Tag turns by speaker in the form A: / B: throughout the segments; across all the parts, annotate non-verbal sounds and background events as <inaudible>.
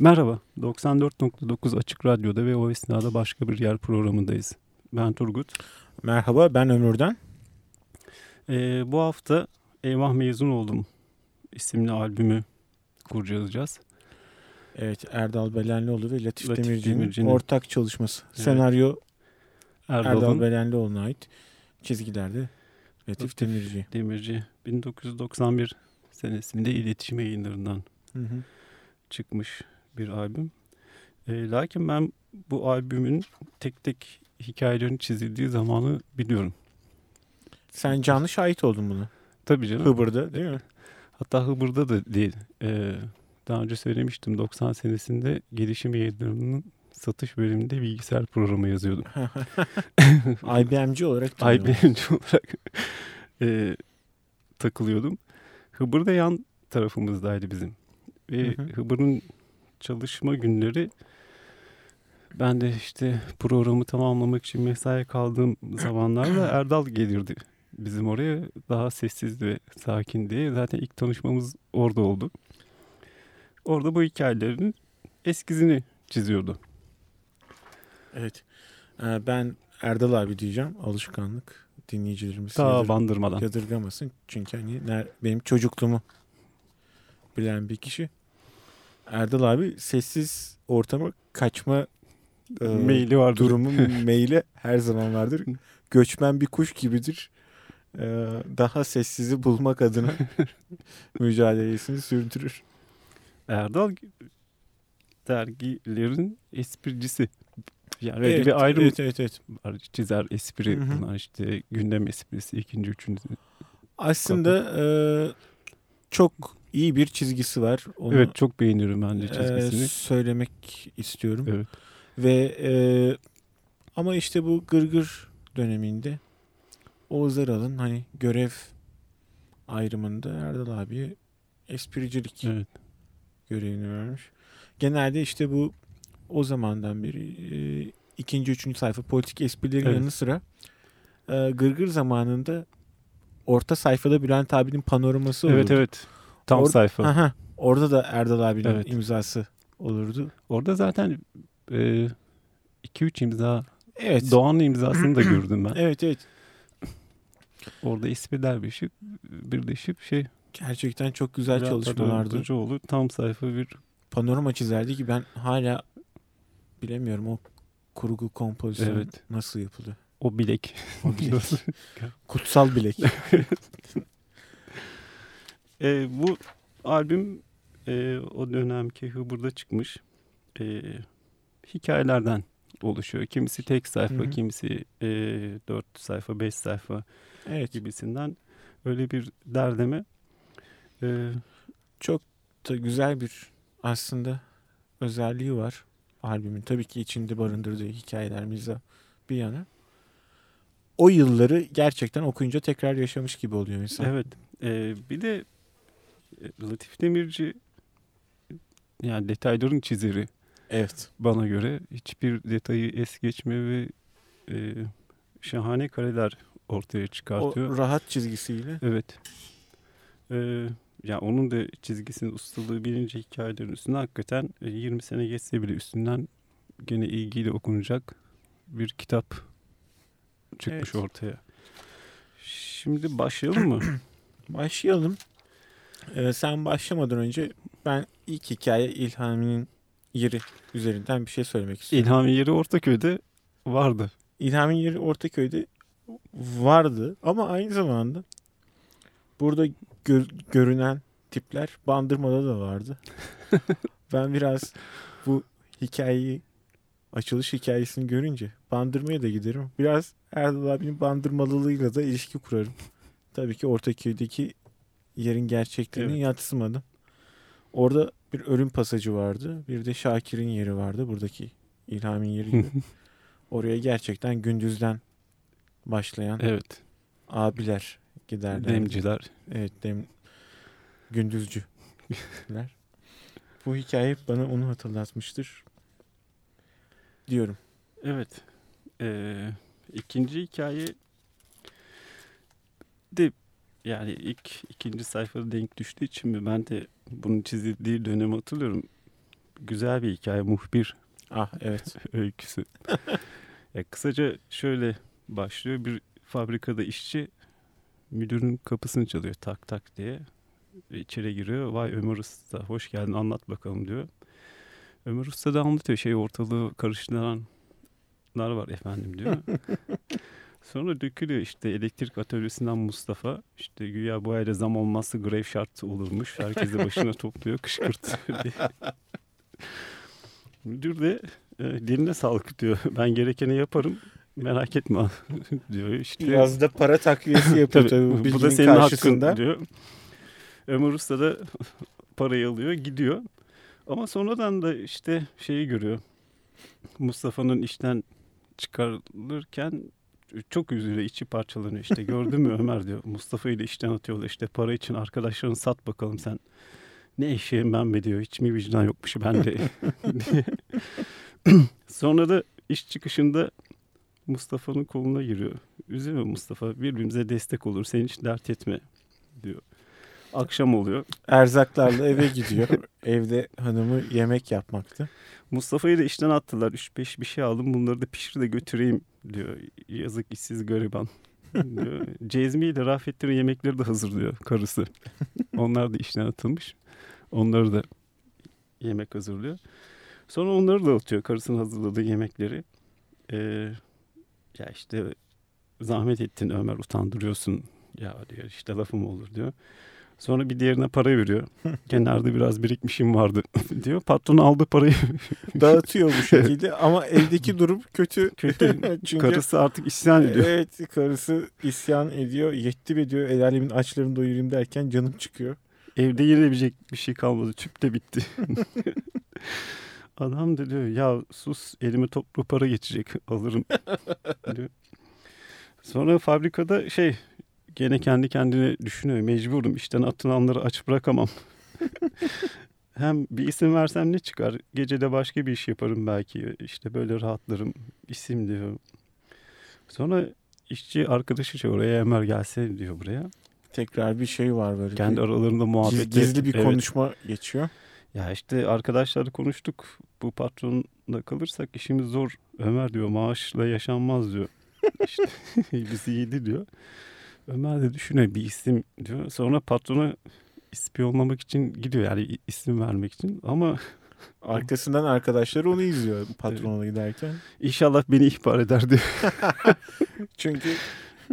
A: Merhaba, 94.9 Açık Radyo'da ve o esnada başka bir yer programındayız. Ben Turgut.
B: Merhaba, ben Ömür'den.
A: Ee, bu hafta Eyvah Mezun Oldum isimli albümü kurcalayacağız.
B: Evet, Erdal Belenlioğlu ve Latif, Latif Demirci'nin, Demirci'nin ortak çalışması. Evet. Senaryo Erdal'ın, Erdal Belenlioğlu'na ait. Çizgilerde Latif, Latif Demirci.
A: Demirci 1991 senesinde iletişim yayınlarından hı hı. çıkmış bir albüm. E, lakin ben bu albümün tek tek hikayelerin çizildiği zamanı biliyorum.
B: Sen canlı şahit oldun bunu.
A: Tabii canım.
B: Hıbır'da değil mi?
A: Hatta Hıbır'da da değil. Ee, daha önce söylemiştim 90 senesinde gelişim yayınlarının satış bölümünde bilgisayar programı yazıyordum. <laughs>
B: IBM'ci olarak
A: IBM'ci olarak e, takılıyordum. Hıbır da yan tarafımızdaydı bizim. Ve Hıbır'ın çalışma günleri ben de işte programı tamamlamak için mesai kaldığım zamanlarda <clears throat> Erdal gelirdi bizim oraya. Daha sessiz ve sakin diye. Zaten ilk tanışmamız orada oldu. Orada bu hikayelerin eskizini çiziyordu.
B: Evet. Ee, ben Erdal abi diyeceğim. Alışkanlık dinleyicilerimiz
A: Ta yadır, bandırmadan.
B: yadırgamasın. Çünkü hani benim çocukluğumu bilen bir kişi. Erdal abi sessiz ortama kaçma
A: e, meyli vardır.
B: Durumu <laughs> meyli her zaman vardır. <laughs> Göçmen bir kuş gibidir. E, daha sessizi bulmak adına <laughs> mücadelesini sürdürür.
A: Erdal dergilerin espricisi. Yani evet, bir ayrım evet, evet, evet. var. Çizer espri, Hı-hı. bunlar işte gündem esprisi, ikinci, üçüncü.
B: Aslında e, çok iyi bir çizgisi var.
A: Onu, evet çok beğeniyorum bence çizgisini. E,
B: söylemek istiyorum.
A: Evet.
B: Ve e, ama işte bu gırgır döneminde Oğuz Eral'ın hani görev ayrımında Erdal abiye espricilik evet. görevini vermiş. Genelde işte bu o zamandan beri e, ikinci, üçüncü sayfa politik esprilerin evet. yanı sıra e, Gırgır zamanında orta sayfada Bülent abinin panoraması olurdu.
A: Evet evet. Tam Or- sayfa.
B: Aha, orada da Erdal abinin evet. imzası olurdu.
A: Orada zaten 2-3 e, imza evet. Doğan'ın imzasını da <clears throat> gördüm ben.
B: evet evet.
A: Orada espriler birleşip, birleşip şey
B: Gerçekten çok güzel çalışmalardı.
A: Hocaoğlu tam sayfa bir
B: panorama çizerdi ki ben hala bilemiyorum o kurgu kompozisyon evet. nasıl yapılıyor.
A: O bilek.
B: O bilek. <laughs> Kutsal bilek. <laughs>
A: e, bu albüm e, o dönemki Hıbır'da çıkmış e, hikayelerden oluşuyor. Kimisi tek sayfa, Hı-hı. kimisi e, 4 sayfa, 5 sayfa evet. gibisinden öyle bir derdeme.
B: E, Çok da güzel bir aslında özelliği var albümün. Tabii ki içinde barındırdığı hikayeler, mizah bir yana. O yılları gerçekten okuyunca tekrar yaşamış gibi oluyor insan.
A: Evet. E, bir de e, Latif Demirci yani detayların çizeri.
B: Evet.
A: Bana göre hiçbir detayı es geçme ve e, şahane kareler ortaya çıkartıyor.
B: O rahat çizgisiyle.
A: Evet. E, ya yani onun da çizgisinin ustalığı bilince hikayelerin üstüne hakikaten 20 e, sene geçse bile üstünden gene ilgiyle okunacak bir kitap çıkmış evet. ortaya. Şimdi başlayalım mı? <clears throat>
B: başlayalım. Ee, sen başlamadan önce ben ilk hikaye İlhami'nin yeri üzerinden bir şey söylemek istiyorum.
A: İlhami yeri Ortaköy'de vardı.
B: İlhami yeri Ortaköy'de vardı ama aynı zamanda burada gör, görünen tipler Bandırma'da da vardı. <laughs> ben biraz bu hikayeyi açılış hikayesini görünce Bandırma'ya da giderim. Biraz Erdal abinin bandırmalılığıyla da ilişki kurarım. Tabii ki Ortaköy'deki yerin gerçekliğini evet. yatsımadım. Orada bir ölüm pasajı vardı. Bir de Şakir'in yeri vardı. Buradaki İlham'in yeri gibi. <laughs> Oraya gerçekten gündüzden başlayan
A: evet.
B: abiler giderler.
A: Demciler.
B: Evet dem gündüzcüler. <laughs> Bu hikaye bana onu hatırlatmıştır diyorum.
A: Evet. Ee, ikinci hikaye de yani ilk ikinci sayfada denk düştüğü için mi ben de bunun çizildiği dönemi hatırlıyorum. güzel bir hikaye. Muhbir
B: Ah evet. <laughs>
A: öyküsü. <laughs> ya kısaca şöyle başlıyor. Bir fabrikada işçi müdürün kapısını çalıyor tak tak diye. İçeri giriyor. Vay Ömer Usta hoş geldin anlat bakalım diyor. Ömer Usta da anlatıyor şey ortalığı karıştıranlar var efendim diyor. <laughs> Sonra dökülüyor işte elektrik atölyesinden Mustafa. İşte güya bu ayda zam olmazsa grev şart olurmuş. Herkesi başına topluyor kışkırtıyor diye. <laughs> Müdür de e, diline sağlık diyor. <laughs> Ben gerekeni yaparım. Merak etme diyor. İşte,
B: Biraz da para takviyesi yapıyor tabii.
A: bu da senin
B: karşısında.
A: hakkın diyor. Ömer Usta da parayı alıyor gidiyor. Ama sonradan da işte şeyi görüyor. Mustafa'nın işten çıkarılırken çok üzülüyor içi parçalanıyor işte gördün mü Ömer diyor Mustafa ile işten atıyorlar işte para için arkadaşlarını sat bakalım sen ne eşeğim ben be diyor hiç mi vicdan yokmuş bende diye. <laughs> Sonra da iş çıkışında Mustafa'nın koluna giriyor. Üzülme Mustafa birbirimize destek olur senin hiç dert etme diyor. Akşam oluyor.
B: Erzaklarla eve gidiyor. Evde hanımı yemek yapmaktı.
A: Mustafa'yı da işten attılar. 3-5 bir şey aldım bunları da pişir de götüreyim diyor. Yazık işsiz gariban. <laughs> diyor. Cezmi ile Rafettin'in yemekleri de hazırlıyor karısı. Onlar da işten atılmış. Onları da yemek hazırlıyor. Sonra onları da atıyor karısının hazırladığı yemekleri. Ee, ya işte zahmet ettin Ömer utandırıyorsun. Ya diyor işte lafım olur diyor. Sonra bir diğerine para veriyor. Kenarda biraz birikmişim vardı <laughs> diyor. Patron aldı parayı.
B: Dağıtıyor bu <laughs> şekilde ama evdeki durum kötü.
A: Kötü. <laughs>
B: Çünkü
A: Karısı artık isyan ediyor.
B: Evet karısı isyan ediyor. Yetti be diyor. El alemin açlarını doyurayım derken canım çıkıyor.
A: Evde yenebilecek bir şey kalmadı. Tüp de bitti. Adam da diyor ya sus elime toplu para geçecek alırım diyor. Sonra fabrikada şey gene kendi kendine düşünüyor. Mecburum işten atılanları aç bırakamam. <laughs> Hem bir isim versem ne çıkar? Gecede başka bir iş yaparım belki. İşte böyle rahatlarım. İsim diyor. Sonra işçi arkadaşı çağırıyor. Ömer gelse diyor buraya.
B: Tekrar bir şey var böyle.
A: Kendi
B: bir,
A: aralarında muhabbet.
B: gizli bir konuşma geçiyor.
A: Ya işte arkadaşlarla konuştuk. Bu patronla kalırsak işimiz zor. Ömer diyor maaşla yaşanmaz diyor. <laughs> İşte <laughs> bizi yedi diyor. Ömer de düşünüyor bir isim diyor. Sonra patrona ispiyonlamak için gidiyor yani isim vermek için. Ama <laughs>
B: Arkasından arkadaşları onu izliyor patrona giderken.
A: inşallah beni ihbar eder diyor. <laughs>
B: Çünkü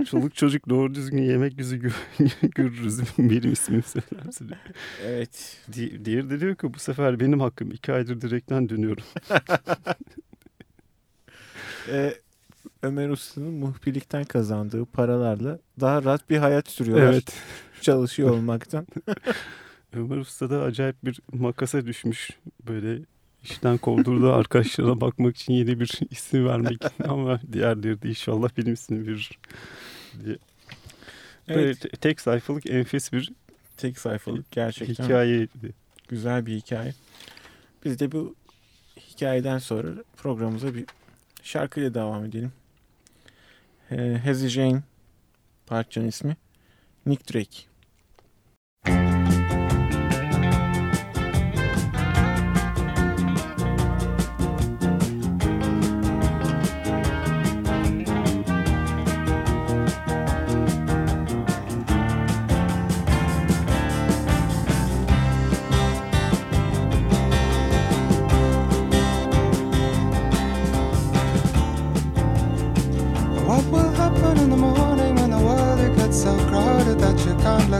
A: Çoluk çocuk doğru düzgün yemek yüzü gö- <laughs> görürüz. Benim ismimi söylerse diyor.
B: evet
A: Di- Diğeri de diyor ki bu sefer benim hakkım. iki aydır direkten dönüyorum.
B: e, Ömer Usta'nın muhbirlikten kazandığı paralarla daha rahat bir hayat sürüyorlar.
A: Evet. <laughs>
B: Çalışıyor olmaktan. <laughs>
A: Ömer Usta da acayip bir makasa düşmüş. Böyle işten kovdurduğu <laughs> arkadaşlarına bakmak için yeni bir isim vermek ama diğerleri de inşallah benim ismimi verir diye. Böyle
B: Evet,
A: te- tek sayfalık enfes bir
B: tek sayfalık gerçekten
A: hikayeydi.
B: güzel bir hikaye. Biz de bu hikayeden sonra programımıza bir şarkıyla devam edelim. Ee, Jane parçanın ismi. Nick Drake.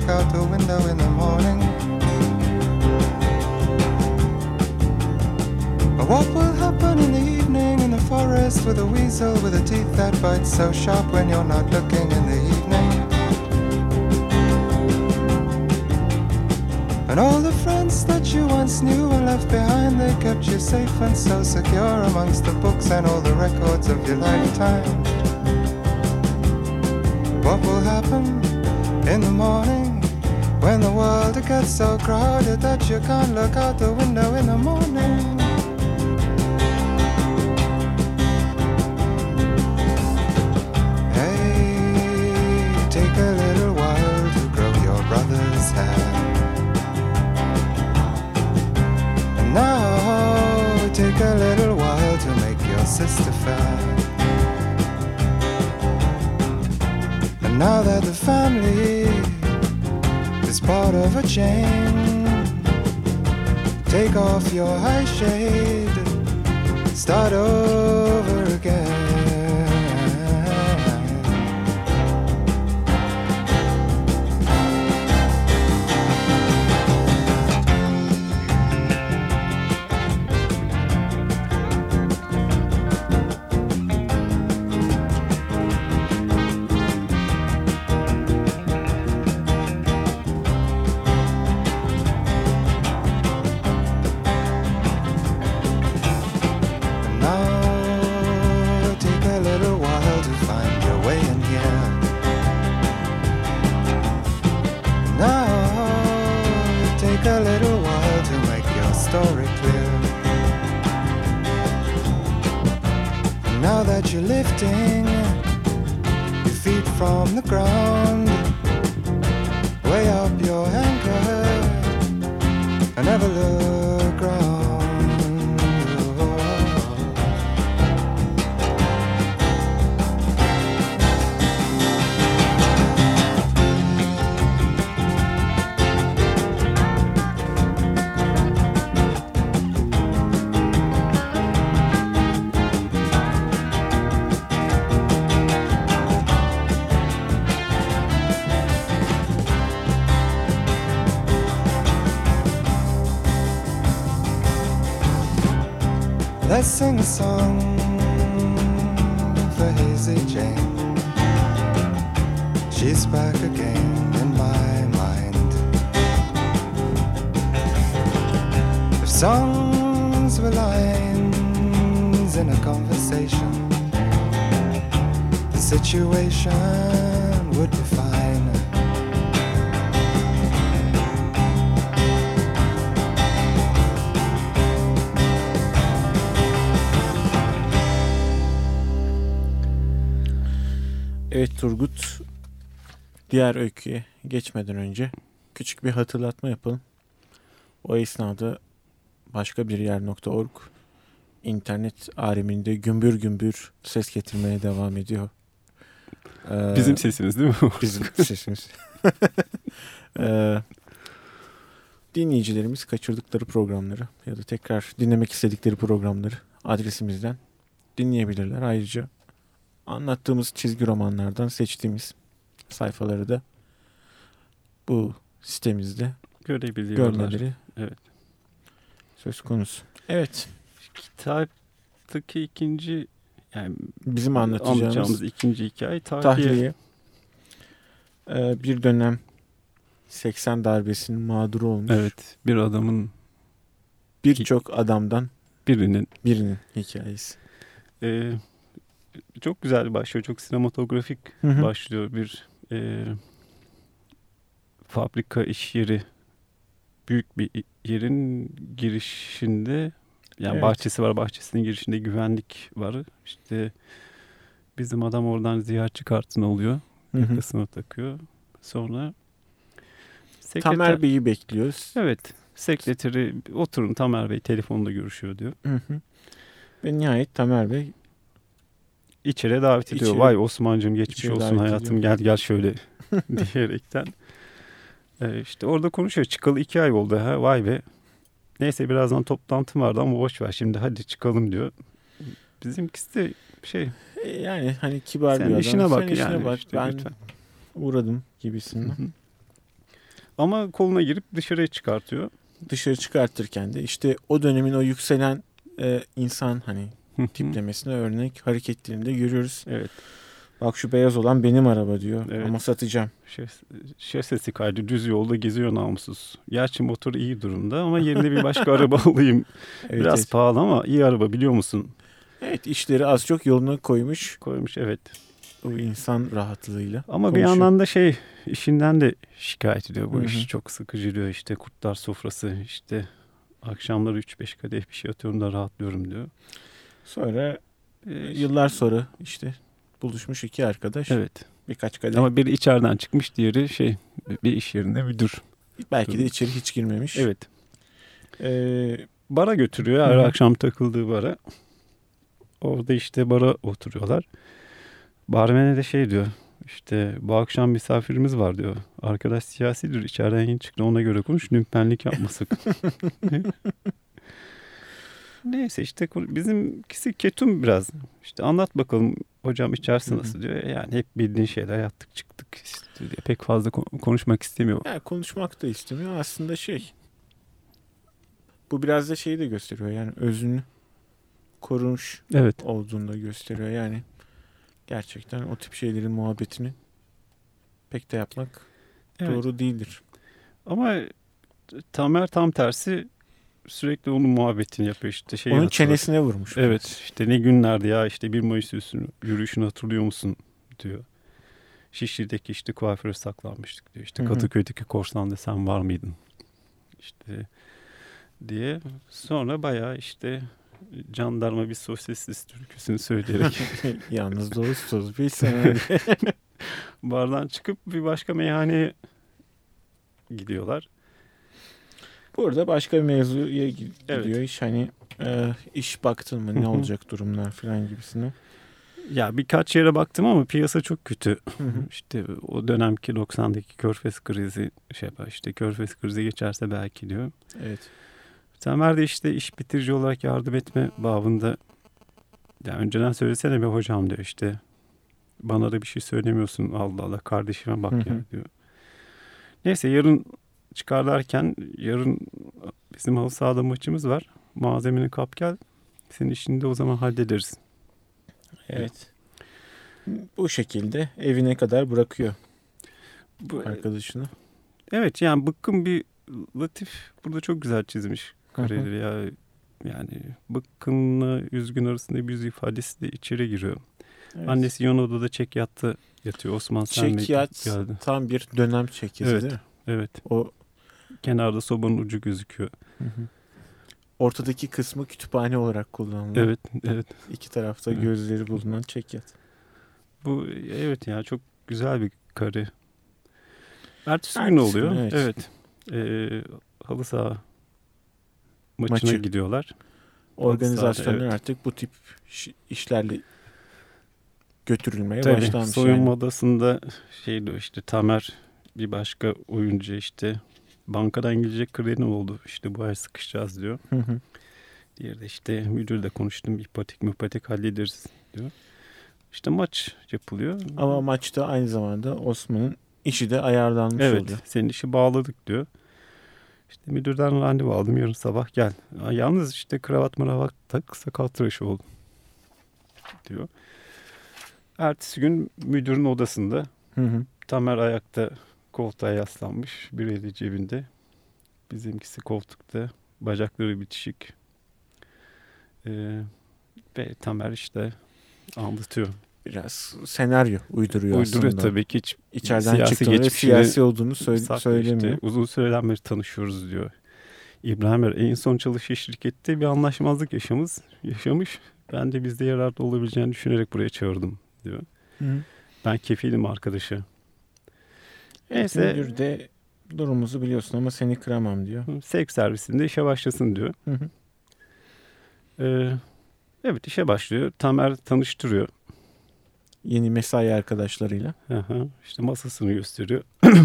C: Out the window in the morning? Or What will happen in the evening in the forest with a weasel with a teeth that bite so sharp when you're not looking in the evening? And all the friends that you once knew and left behind, they kept you safe and so secure amongst the books and all the records of your lifetime. What will happen in the morning when the world gets so crowded that you can't look out the window in the morning? Chain, take off your high shade, start over again. Sing a song for Hazy Jane. She's back again in my mind. If songs were lines in a conversation, the situation would be fine.
B: Evet Turgut diğer öyküye geçmeden önce küçük bir hatırlatma yapalım. O esnada başka bir yer.org internet aleminde gümbür gümbür ses getirmeye devam ediyor. Ee,
A: Bizim sesimiz değil mi? <laughs>
B: bizim sesimiz. <laughs> Ee, dinleyicilerimiz kaçırdıkları programları ya da tekrar dinlemek istedikleri programları adresimizden dinleyebilirler. Ayrıca anlattığımız çizgi romanlardan seçtiğimiz sayfaları da bu sitemizde
A: Görebiliyorlar. Evet.
B: söz konusu. Evet.
A: Kitaptaki ikinci yani
B: Bizim anlatacağımız
A: anlatacağımız ikinci hikaye tahliye.
B: tahliye Ee, bir dönem 80 darbesinin mağduru olmuş.
A: Evet. Bir adamın
B: Birçok adamdan
A: birinin
B: birinin hikayesi.
A: e, çok güzel başlıyor. Çok sinematografik
B: Hı hı.
A: başlıyor bir e, fabrika iş yeri büyük bir yerin girişinde yani
B: Evet.
A: bahçesi var bahçesinin girişinde güvenlik var işte bizim adam oradan ziyaretçi kartını alıyor yakasına takıyor sonra sekreter,
B: Tamer Bey'i bekliyoruz.
A: evet sekreteri oturun Tamer Bey telefonda görüşüyor diyor
B: Hı hı. Ve nihayet Tamer Bey
A: İçeri davet ediyor.
B: İçeri-
A: Vay Osman'cığım geçmiş
B: İçeri
A: olsun hayatım
B: ediyor.
A: gel gel şöyle <laughs> diyerekten. Ee, işte orada konuşuyor. Çıkalı iki ay oldu ha vay be. Neyse birazdan toplantım vardı ama boş ver şimdi hadi çıkalım diyor. Bizimkisi de şey
B: e, yani hani kibar
A: sen
B: bir adam.
A: işine bak
B: Sen işine
A: yani.
B: bak.
A: işte
B: ben
A: lütfen.
B: uğradım gibisinden.
A: hı. Ama koluna girip dışarıya çıkartıyor.
B: Dışarı çıkartırken de işte o dönemin o yükselen e, insan hani. Tiplemesine örnek hareketlerini de görüyoruz.
A: evet.
B: Bak şu beyaz olan benim araba diyor
A: Evet.
B: ama satacağım.
A: Şes, şasesi kaydı düz yolda geziyor namussuz. Gerçi motor iyi durumda ama yerine bir başka araba <laughs> alayım.
B: Evet,
A: Biraz
B: evet.
A: pahalı ama iyi araba biliyor musun?
B: evet işleri az çok yoluna koymuş
A: Koymuş evet.
B: o insan rahatlığıyla.
A: Ama bir
B: konuşuyor.
A: yandan da şey işinden de şikayet ediyor. Bu
B: Hı hı.
A: iş çok sıkıcı diyor. İşte kurtlar sofrası işte akşamları 3-5 kadeh bir şey atıyorum da rahatlıyorum diyor.
B: Sonra
A: Ee,
B: yıllar sonra işte buluşmuş iki arkadaş
A: Evet.
B: birkaç kadeh
A: Ama biri içeriden çıkmış diğeri şey bir iş yerinde müdür.
B: belki de içeri hiç girmemiş.
A: Evet.
B: Ee,
A: bara götürüyor. Her
B: Hı
A: akşam takıldığı bara. Orada işte bara oturuyorlar. Barmene de şey diyor. İşte bu akşam misafirimiz var diyor. Arkadaş siyasidir. içeriden yeni çıktı. Ona göre konuş. Lümpenlik yapma sakın. <laughs> <laughs> Neyse işte bizimkisi ketum biraz. İşte anlat bakalım hocam içerisi nasıl diyor. Yani hep bildiğin şeyler yaptık çıktık. işte diye pek fazla ko- konuşmak istemiyor.
B: Yani konuşmak da istemiyor. Aslında şey bu biraz da şeyi de gösteriyor. Yani özünü korumuş
A: Evet.
B: olduğunu da gösteriyor. Yani gerçekten o tip şeylerin muhabbetini pek de yapmak
A: evet.
B: doğru değildir.
A: Ama Tamer tam tersi sürekli onun muhabbetini yapıyor işte. Şeyi
B: Onun çenesine vurmuş.
A: Evet işte ne günlerdi ya işte 1 Mayıs yürüyüşünü, hatırlıyor musun diyor. Şişli'deki işte kuaföre saklanmıştık diyor. İşte. Kadıköy'deki korsanda sen var mıydın? İşte diye. Sonra bayağı işte jandarma bir sosyalist türküsünü söyleyerek <laughs>
B: Yalnız dostuz bir <laughs> sene.
A: bardan çıkıp bir başka meyhaneye gidiyorlar.
B: Burada başka bir mevzuya gi-
A: Evet.
B: gidiyor iş. Hani e, iş baktın mı ne olacak durumlar falan gibisine.
A: Ya birkaç yere baktım ama piyasa çok kötü. <laughs> İşte o dönemki 90'daki körfez krizi şey yapar. İşte körfez krizi geçerse belki diyor.
B: evet.
A: Tamer de işte iş bitirici olarak yardım etme babında ya önceden söylesene be hocam diyor işte. Bana da bir şey söylemiyorsun Allah Allah kardeşime bak ya diyor. Neyse yarın çıkarlarken yarın bizim halı sahada maçımız var. Malzemeni kap gel. Senin işini de o zaman hallederiz.
B: Evet. Bu şekilde evine kadar bırakıyor
A: Bu,
B: arkadaşını.
A: evet yani bıkkın bir Latif burada çok güzel çizmiş kareleri ya. Yani bıkkınla üzgün arasında bir ifadesi de içeri giriyor.
B: Evet.
A: Annesi yan odada çek yattı yatıyor. Osman sen mi
B: Çekyat
A: geldi?
B: tam bir dönem çekyası
A: Evet.
B: değil mi?
A: Evet.
B: O
A: Kenarda sobanın ucu gözüküyor.
B: ortadaki kısmı kütüphane olarak kullanılan.
A: Evet. Evet.
B: İki tarafta
A: Evet.
B: gözleri bulunan çekyat.
A: Bu evet ya çok güzel bir kare. Ertesi gün
B: Ertesi gün,
A: oluyor.
B: evet.
A: Evet. Ee, halı saha maçına
B: Maçı.
A: gidiyorlar.
B: Organizasyonlar
A: evet.
B: artık bu tip iş- işlerle götürülmeye
A: Tabii
B: başlanmış.
A: soyunma
B: yani.
A: odasında şeydi işte Tamer bir başka oyuncu işte bankadan gelecek kredi oldu. İşte bu ay sıkışacağız diyor.
B: Hı hı.
A: Diğeri de işte müdürle konuştum. ipotek müpotek hallederiz diyor. İşte maç yapılıyor.
B: Ama maçta aynı zamanda Osman'ın işi de ayarlanmış
A: evet
B: oluyor.
A: senin işi bağladık diyor. İşte müdürden randevu aldım yarın sabah gel. Yalnız işte kravat maravat tak sakal tıraşı oldu diyor. Ertesi gün müdürün odasında
B: Hı hı.
A: Tamer ayakta koltuğa yaslanmış. Bir eli cebinde. Bizimkisi koltukta. Bacakları bitişik. Ee, ve Tamer işte anlatıyor.
B: Biraz senaryo uyduruyor,
A: Uyduruyor
B: aslında.
A: tabii ki hiç
B: İçeriden
A: Siyasi
B: çıktığını siyasi olduğunu söyle- söylemiyor.
A: işte. Uzun süreden beri tanışıyoruz diyor. İbrahim Er en son çalıştığı şirkette bir anlaşmazlık yaşamız, yaşamış. Ben de bizde yararlı olabileceğini düşünerek buraya çağırdım diyor.
B: Hı.
A: Ben kefilim arkadaşı.
B: Neyse. Müdür de durumumuzu biliyorsun ama seni kıramam diyor.
A: sevk servisinde işe başlasın diyor.
B: Hı hı.
A: Ee, evet işe başlıyor. Tamer tanıştırıyor.
B: Yeni mesai arkadaşlarıyla.
A: Aha, işte masasını gösteriyor. <clears throat>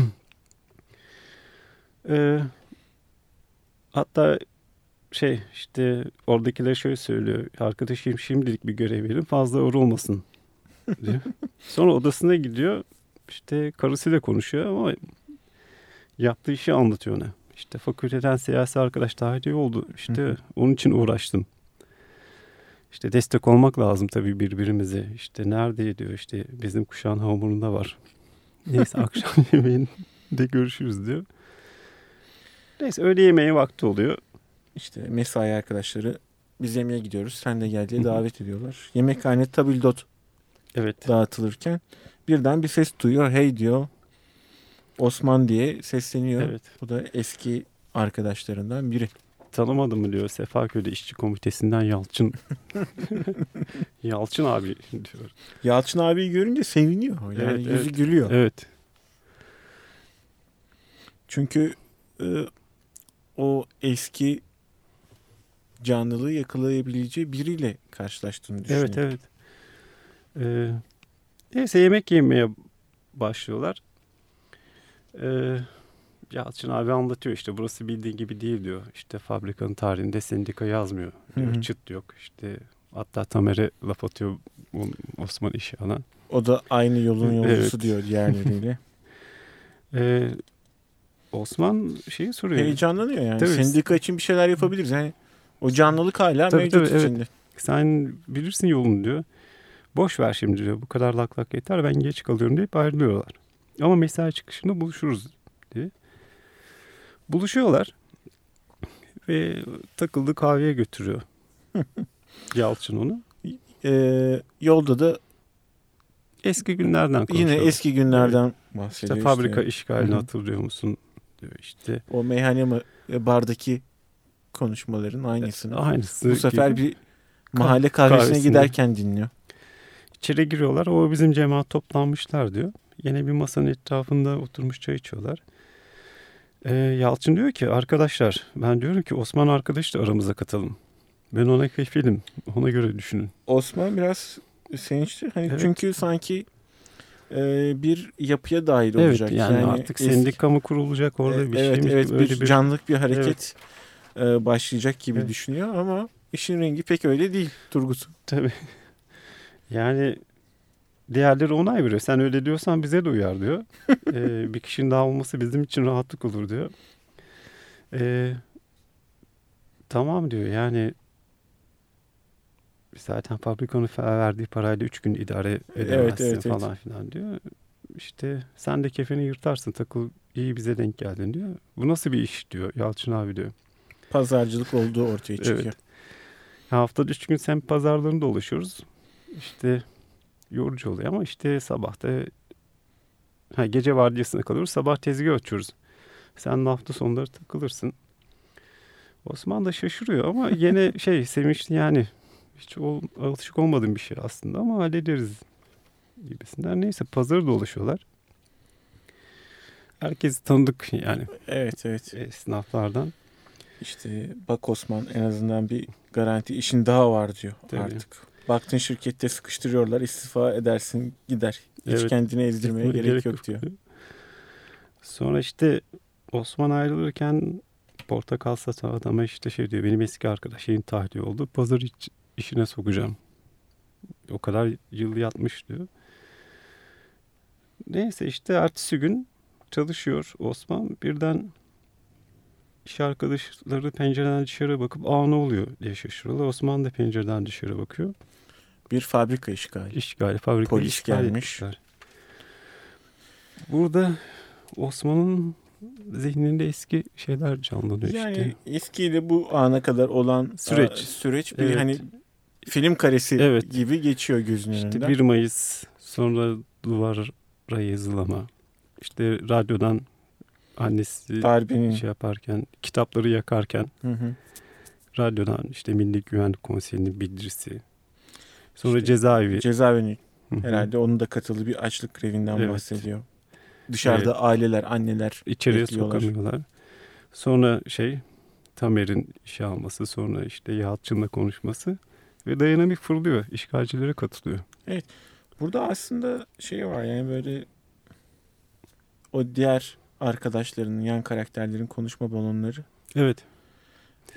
A: Ee, hatta şey işte oradakiler şöyle söylüyor. Arkadaşım şimdilik bir görev verin fazla yorulmasın diyor. <laughs> Sonra odasına gidiyor. İşte karısıyla konuşuyor ama yaptığı işi anlatıyor ona. İşte fakülteden siyasi arkadaş daha oldu. İşte
B: Hı
A: onun için uğraştım. İşte destek olmak lazım tabii birbirimize. İşte nerede diyor işte bizim kuşağın hamurunda var. Neyse <laughs> akşam yemeğinde görüşürüz diyor. Neyse öğle yemeği vakti oluyor.
B: İşte mesai arkadaşları biz yemeğe gidiyoruz sen de gel diye davet ediyorlar. Yemekhane tabildot
A: Evet.
B: dağıtılırken birden bir ses duyuyor. Hey diyor. Osman diye sesleniyor.
A: Evet.
B: Bu da eski arkadaşlarından biri.
A: Tanımadım mı diyor Sefaköy'de işçi komitesinden Yalçın. <laughs> Yalçın abi diyor.
B: Yalçın abiyi görünce seviniyor. Yani
A: Evet,
B: yüzü
A: evet.
B: gülüyor.
A: Evet.
B: Çünkü e, o eski canlılığı yakalayabileceği biriyle karşılaştığını düşünüyor.
A: Evet evet. Ee, neyse yemek yemeye başlıyorlar. Ee, Yalçın abi anlatıyor işte burası bildiğin gibi değil diyor. İşte fabrikanın tarihinde sendika yazmıyor. Diyor.
B: Hı hı.
A: Çıt yok. İşte hatta Tamer'e laf atıyor bu Osman işi alan.
B: O da aynı yolun <laughs> yolcusu
A: Evet.
B: diyor diğerleriyle. <laughs>
A: Ee, Osman şeyi soruyor.
B: Heyecanlanıyor yani.
A: Tabii.
B: Sendika için bir şeyler yapabiliriz. Yani o canlılık hala
A: Tabii,
B: mevcut
A: tabii, evet.
B: içinde.
A: Sen bilirsin yolunu diyor. Boş ver şimdi diyor. Bu kadar lak lak yeter ben geç kalıyorum deyip ayrılıyorlar. Ama mesai çıkışında buluşuruz diye. Buluşuyorlar. Ve takıldı kahveye götürüyor. <laughs> Yalçın onu.
B: Ee, yolda da
A: Eski günlerden
B: yine
A: konuşuyorlar.
B: eski günlerden
A: İşte
B: bahsediyor.
A: fabrika
B: işte.
A: işgalini
B: Hı hı.
A: hatırlıyor musun? Diyor işte.
B: O meyhane mi- e, bardaki konuşmaların aynısını.
A: Aynısı.
B: Bu sefer
A: gibi.
B: bir mahalle kahvesine
A: kahvesinde.
B: giderken dinliyor.
A: İçeri giriyorlar. O bizim cemaat toplanmışlar diyor. Yine bir masanın etrafında oturmuş çay içiyorlar. Ee, Yalçın diyor ki arkadaşlar ben diyorum ki Osman arkadaş da aramıza katalım. Ben ona kefilim. Ona göre düşünün.
B: Osman biraz sevinçli. Hani
A: Evet.
B: çünkü sanki e, bir yapıya dahil
A: Evet
B: olacak.
A: yani, artık
B: eski-
A: sendika mı kurulacak orada
B: E,
A: bir
B: evet,
A: şey mi?
B: evet
A: Öyle
B: bir, canlılık bir hareket e, başlayacak gibi
A: Evet.
B: düşünüyor ama işin rengi pek öyle değil Turgut.
A: Tabii. Yani diğerleri onay veriyor. Sen öyle diyorsan bize de uyar diyor. <laughs> Ee, bir kişinin daha olması bizim için rahatlık olur diyor. Ee, tamam diyor yani zaten fabrikanın fa- verdiği parayla üç gün idare edemezsin
B: evet, evet.
A: falan filan diyor. İşte sen de kefeni yırtarsın takıl iyi bize denk geldin diyor. Bu nasıl bir iş diyor Yalçın abi diyor.
B: Pazarcılık olduğu ortaya çıkıyor.
A: Evet. Haftada üç gün semt pazarlarında dolaşıyoruz. İşte yorucu oluyor ama işte sabah da ha, gece vardiyasına kalıyoruz. Sabah tezgah açıyoruz. Sen de hafta sonları takılırsın. Osman da şaşırıyor ama <laughs> yine şey sevinçli yani. Hiç ol, alışık olmadığım bir şey aslında ama hallederiz gibisinden. Neyse pazarı dolaşıyorlar. Herkes tanıdık yani
B: Evet evet.
A: esnaflardan.
B: İşte bak Osman en azından bir garanti işin daha var diyor
A: Tabii.
B: artık. Baktın şirkette sıkıştırıyorlar istifa edersin gider. Hiç
A: Evet.
B: kendini ezdirmeye gerek,
A: gerek
B: yok diyor.
A: Sonra işte Osman ayrılırken portakal satan adama işte şey diyor benim eski arkadaş tahliye oldu. Pazar iç, işine sokacağım. O kadar yıl yatmış diyor. Neyse işte ertesi gün çalışıyor Osman. Birden iş arkadaşları pencereden dışarı bakıp aa ne oluyor diye şaşırıyorlar. Osman da pencereden dışarı bakıyor.
B: Bir fabrika işgali.
A: İşgali, fabrika
B: Polis
A: işgal
B: gelmiş.
A: etmişler. Burada Osman'ın zihninde eski şeyler canlanıyor
B: Yani
A: işte.
B: eskiyle bu ana kadar olan
A: Süreç.
B: aa, süreç bir
A: Evet.
B: hani film karesi
A: Evet.
B: gibi geçiyor gözünün
A: İşte
B: önünden.
A: 1 Mayıs sonra duvara yazılama. İşte radyodan annesi
B: Darbenin.
A: şey yaparken, kitapları yakarken
B: Hı hı.
A: radyodan işte Milli Güvenlik Konseyi'nin bildirisi. Sonra
B: İşte
A: cezaevi. Hı.
B: herhalde onun da katıldığı bir açlık grevinden
A: Evet.
B: bahsediyor. Dışarıda aileler, anneler
A: İçeriye
B: bekliyorlar.
A: sokamıyorlar. Sonra şey Tamer'in işe alması, sonra işte Yalçın'la konuşması ve dayanamıp fırlıyor. işgalcilere katılıyor.
B: Burada aslında şey var yani böyle o diğer arkadaşlarının, yan karakterlerin konuşma balonları.
A: Evet.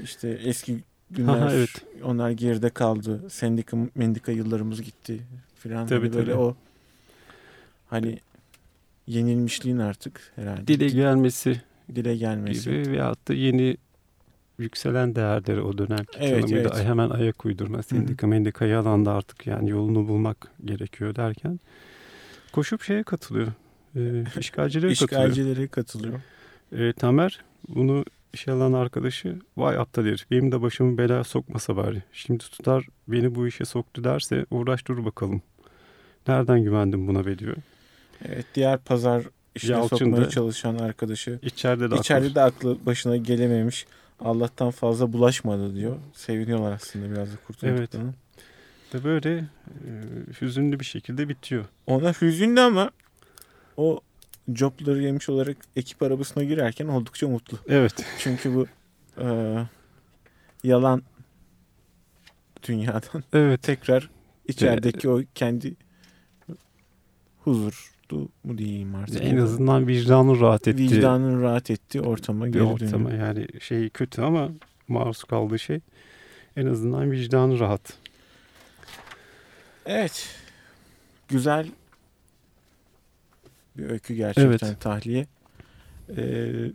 B: İşte eski günler
A: Aha, evet.
B: onlar geride kaldı. Sendika, mendika yıllarımız gitti filan.
A: Tabii,
B: Hani böyle
A: tabii.
B: o hani yenilmişliğin artık herhalde
A: Dile gelmesi
B: dile gelmesi.
A: gibi veyahut da yeni yükselen değerleri o dönemki
B: Evet,
A: tanımıyla
B: evet.
A: hemen ayak uydurma. Sendika mendikayı alanda artık yani yolunu bulmak gerekiyor derken koşup şeye katılıyor. E, <laughs> işgalcilere katılıyor.
B: İşgalcilere katılıyor.
A: E, Tamer bunu işe alan arkadaşı vay aptal herif benim de başımı belaya sokmasa bari. Şimdi tutar beni bu işe soktu derse uğraş dur bakalım. Nereden güvendim buna be diyor.
B: Evet, diğer pazar işine
A: Yalçın
B: sokmaya
A: da-
B: çalışan arkadaşı
A: İçeride de
B: İçeride de aklı başına gelememiş. Allah'tan fazla bulaşmadı diyor. Seviniyorlar aslında biraz da kurtulduklarını.
A: de böyle e, hüzünlü bir şekilde bitiyor.
B: Ona hüzünlü ama o jobları yemiş olarak ekip arabasına girerken oldukça mutlu.
A: Evet.
B: Çünkü bu e, yalan dünyadan <laughs>
A: Evet.
B: tekrar içerideki o kendi huzur mu diyeyim artık.
A: En azından vicdanın rahat ettiği
B: vicdanın rahat ettiği ortama geri
A: ortama.
B: dönüyor.
A: Yani şey kötü ama maruz kaldığı şey en azından vicdanı rahat.
B: Evet. Güzel bir öykü gerçekten
A: Evet.
B: tahliye. Ee,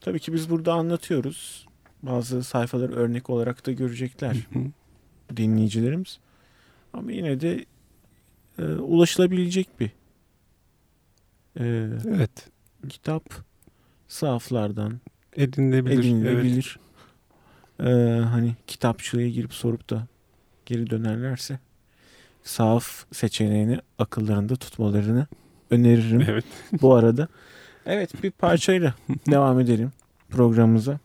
B: tabii ki biz burada anlatıyoruz. Bazı sayfaları örnek olarak da görecekler
A: Hı hı.
B: dinleyicilerimiz. Ama yine de e, ulaşılabilecek bir e,
A: evet.
B: kitap sahaflardan
A: Edinilebilir.
B: edinilebilir. Ee, hani kitapçılığa girip sorup da geri dönerlerse sahaf seçeneğini akıllarında tutmalarını öneririm
A: Evet.
B: bu arada. Evet bir parçayla <laughs> devam edelim programımıza.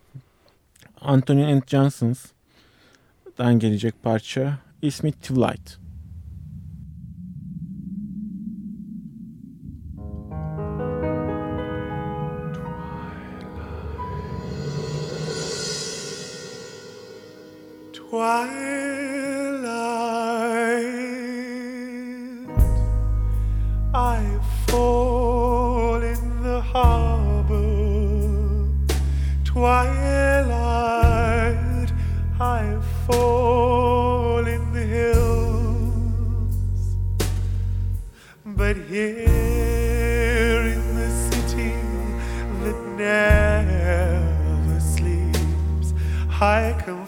B: Anthony and Johnson'dan gelecek parça ismi Twilight.
C: Twilight, I Twilight, I fall in the hills. But here in the city that never sleeps, I can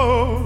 D: Oh.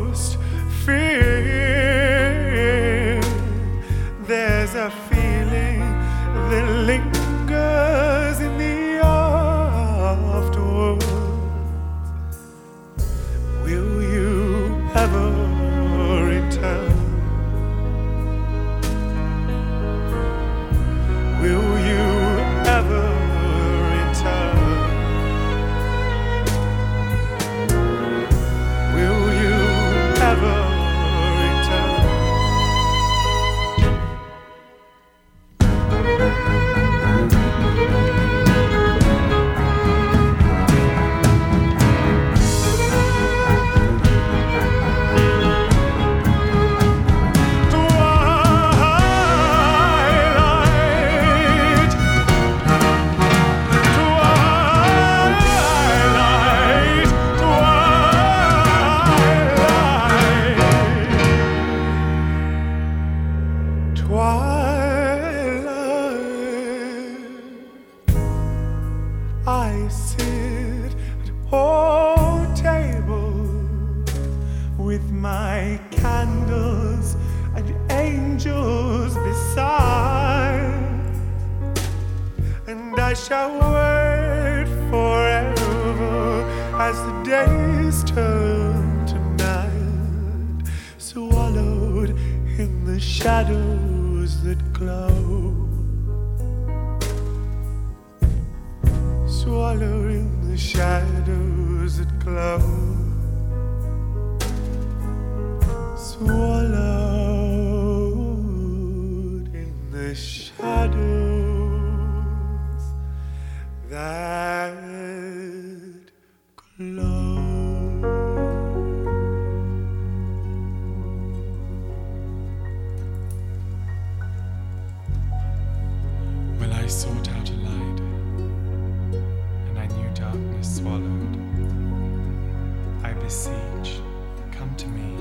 D: Beseech, come to me,